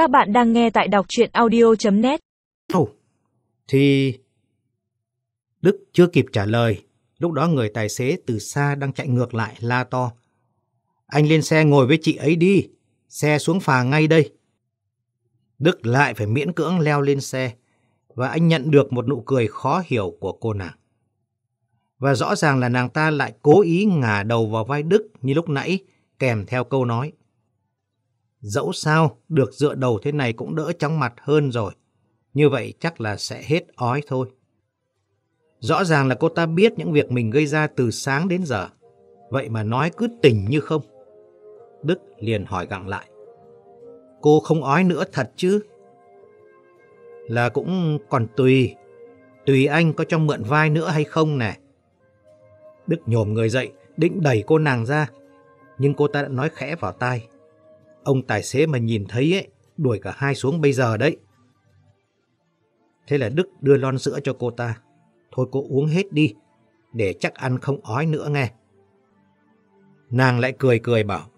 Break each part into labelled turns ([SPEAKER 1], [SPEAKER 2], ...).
[SPEAKER 1] Các bạn đang nghe tại đọc chuyện audio.net
[SPEAKER 2] Ồ, thì... Đức chưa kịp trả lời, lúc đó người tài xế từ xa đang chạy ngược lại la to. Anh lên xe ngồi với chị ấy đi, xe xuống phà ngay đây. Đức lại phải miễn cưỡng leo lên xe, và anh nhận được một nụ cười khó hiểu của cô nàng. Và rõ ràng là nàng ta lại cố ý ngả đầu vào vai Đức như lúc nãy, kèm theo câu nói. Dẫu sao, được dựa đầu thế này cũng đỡ chóng mặt hơn rồi. Như vậy chắc là sẽ hết ói thôi. Rõ ràng là cô ta biết những việc mình gây ra từ sáng đến giờ. Vậy mà nói cứ tình như không. Đức liền hỏi gặng lại. Cô không ói nữa thật chứ? Là cũng còn tùy. Tùy anh có cho mượn vai nữa hay không nè. Đức nhổm người dậy, định đẩy cô nàng ra. Nhưng cô ta đã nói khẽ vào tai. Ông tài xế mà nhìn thấy ấy, đuổi cả hai xuống bây giờ đấy. Thế là Đức đưa lon sữa cho cô ta. Thôi cô uống hết đi, để chắc ăn không ói nữa nghe. Nàng lại cười cười bảo,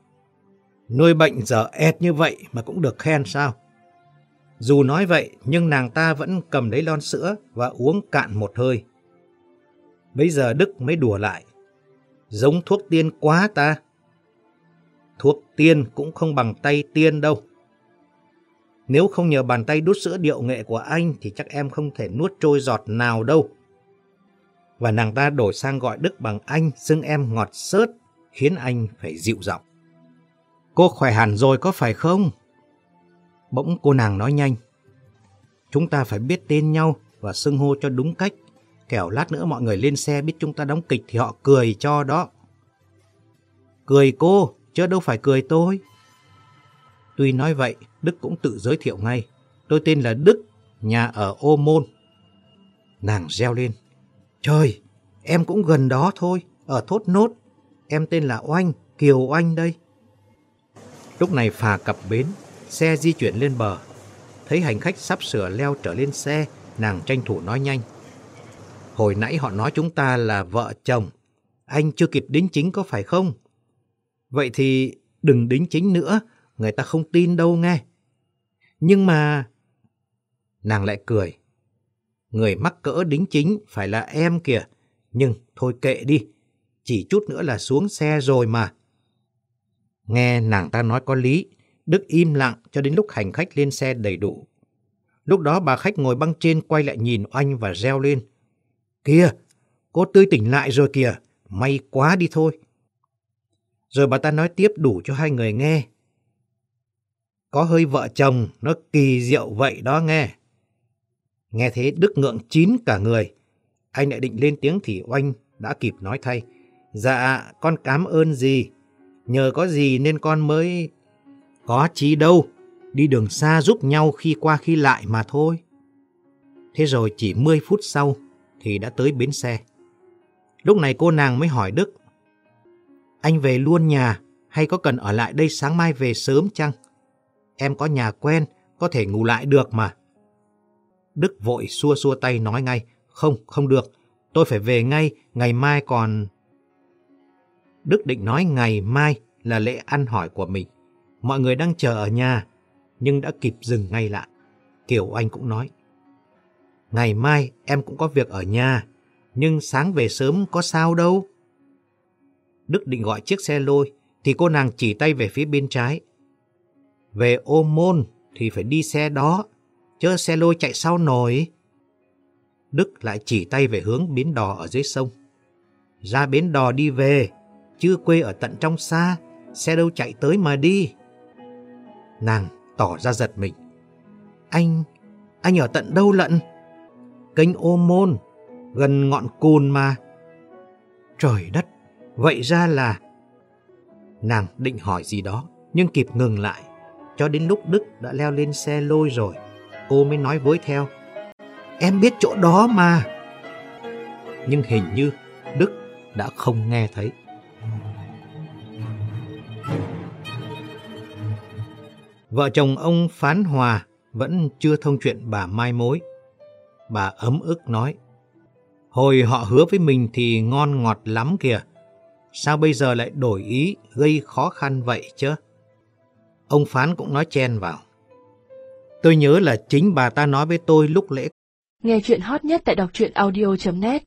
[SPEAKER 2] nuôi bệnh giờ ẹt như vậy mà cũng được khen sao? Dù nói vậy, nhưng nàng ta vẫn cầm lấy lon sữa và uống cạn một hơi. Bây giờ Đức mới đùa lại. Giống thuốc tiên quá ta. Thuốc tiên cũng không bằng tay tiên đâu. Nếu không nhờ bàn tay đút sữa điệu nghệ của anh thì chắc em không thể nuốt trôi giọt nào đâu. Và nàng ta đổi sang gọi Đức bằng anh, xưng em ngọt sớt, khiến anh phải dịu giọng. Cô khỏe hẳn rồi có phải không? Bỗng cô nàng nói nhanh. Chúng ta phải biết tên nhau và xưng hô cho đúng cách. Kẻo lát nữa mọi người lên xe biết chúng ta đóng kịch thì họ cười cho đó. Cười cô, chứ đâu phải cười tôi. Tuy nói vậy, Đức cũng tự giới thiệu ngay. Tôi tên là Đức, nhà ở Ô Môn. Nàng reo lên. Trời, em cũng gần đó thôi, ở Thốt Nốt. Em tên là Oanh, Kiều Oanh đây. Lúc này phà cập bến, xe di chuyển lên bờ. Thấy hành khách sắp sửa leo trở lên xe, nàng tranh thủ nói nhanh. Hồi nãy họ nói chúng ta là vợ chồng. Anh chưa kịp đính chính có phải không? Vậy thì đừng đính chính nữa, người ta không tin đâu nghe. Nhưng mà... Nàng lại cười. Người mắc cỡ đính chính phải là em kìa. Nhưng thôi kệ đi, chỉ chút nữa là xuống xe rồi mà. Nghe nàng ta nói có lý, Đức im lặng cho đến lúc hành khách lên xe đầy đủ. Lúc đó bà khách ngồi băng trên quay lại nhìn anh và reo lên. Kìa, cô tươi tỉnh lại rồi kìa, may quá đi thôi. Rồi bà ta nói tiếp đủ cho hai người nghe. Có hơi vợ chồng, nó kỳ diệu vậy đó nghe. Nghe thế Đức ngượng chín cả người. Anh lại định lên tiếng thì oanh đã kịp nói thay. Dạ, con cảm ơn gì. Nhờ có gì nên con mới... Có chí đâu, đi đường xa giúp nhau khi qua khi lại mà thôi. Thế rồi chỉ 10 phút sau thì đã tới bến xe. Lúc này cô nàng mới hỏi Đức. Anh về luôn nhà hay có cần ở lại đây sáng mai về sớm chăng? Em có nhà quen, có thể ngủ lại được mà. Đức vội xua xua tay nói ngay. Không, không được. Tôi phải về ngay, ngày mai còn... Đức định nói ngày mai là lễ ăn hỏi của mình. Mọi người đang chờ ở nhà, nhưng đã kịp dừng ngay lại. Kiều Anh cũng nói. Ngày mai em cũng có việc ở nhà, nhưng sáng về sớm có sao đâu. Đức định gọi chiếc xe lôi, thì cô nàng chỉ tay về phía bên trái. Về ô môn thì phải đi xe đó, chớ xe lôi chạy sau nổi. Đức lại chỉ tay về hướng bến đò ở dưới sông. Ra bến đò đi về, chưa quê ở tận trong xa, xe đâu chạy tới mà đi. Nàng tỏ ra giật mình. Anh, anh ở tận đâu lận? Kênh ô môn, gần ngọn cùn mà. Trời đất, vậy ra là... Nàng định hỏi gì đó, nhưng kịp ngừng lại. Cho đến lúc Đức đã leo lên xe lôi rồi, cô mới nói với theo. Em biết chỗ đó mà. Nhưng hình như Đức đã không nghe thấy. Vợ chồng ông Phán Hòa vẫn chưa thông chuyện bà Mai Mối. Bà ấm ức nói, Hồi họ hứa với mình thì ngon ngọt lắm kìa. Sao bây giờ lại đổi ý, gây khó khăn vậy chứ? Ông Phán cũng nói chen vào. Tôi nhớ là chính bà ta nói với tôi lúc lễ
[SPEAKER 3] Nghe chuyện hot nhất tại đọc truyện audio.net